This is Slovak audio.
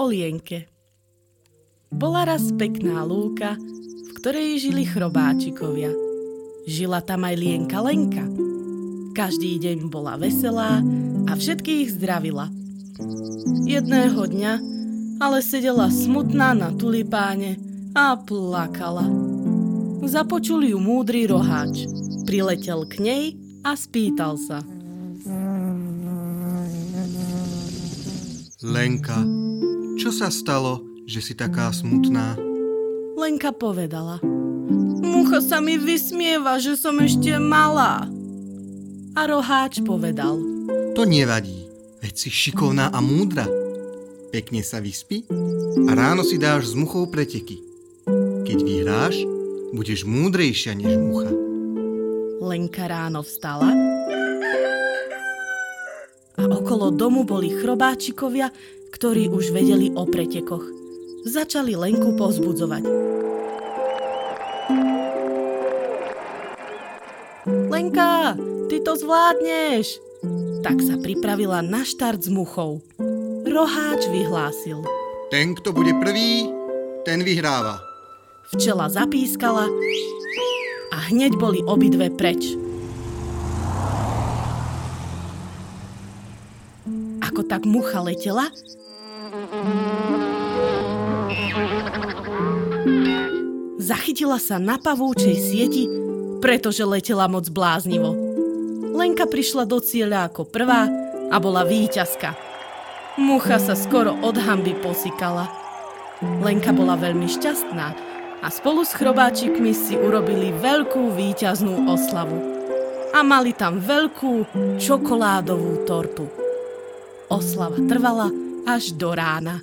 o Lienke. Bola raz pekná lúka, v ktorej žili chrobáčikovia. Žila tam aj Lienka Lenka. Každý deň bola veselá a všetkých zdravila. Jedného dňa ale sedela smutná na tulipáne a plakala. Započul ju múdry roháč. Priletel k nej a spýtal sa. Lenka, čo sa stalo, že si taká smutná? Lenka povedala. Mucha sa mi vysmieva, že som ešte malá. A roháč povedal. To nevadí, veď si šikovná a múdra. Pekne sa vyspí a ráno si dáš s muchou preteky. Keď vyhráš, budeš múdrejšia než mucha. Lenka ráno vstala a okolo domu boli chrobáčikovia, ktorí už vedeli o pretekoch. Začali Lenku povzbudzovať. Lenka, ty to zvládneš! Tak sa pripravila na štart s muchou. Roháč vyhlásil. Ten, kto bude prvý, ten vyhráva. Včela zapískala a hneď boli obidve preč. Ako tak mucha letela? Zachytila sa na pavúčej sieti, pretože letela moc bláznivo. Lenka prišla do cieľa ako prvá a bola víťazka. Mucha sa skoro od hamby posikala. Lenka bola veľmi šťastná a spolu s chrobáčikmi si urobili veľkú víťaznú oslavu. A mali tam veľkú čokoládovú tortu. Oslava trvala až do rána.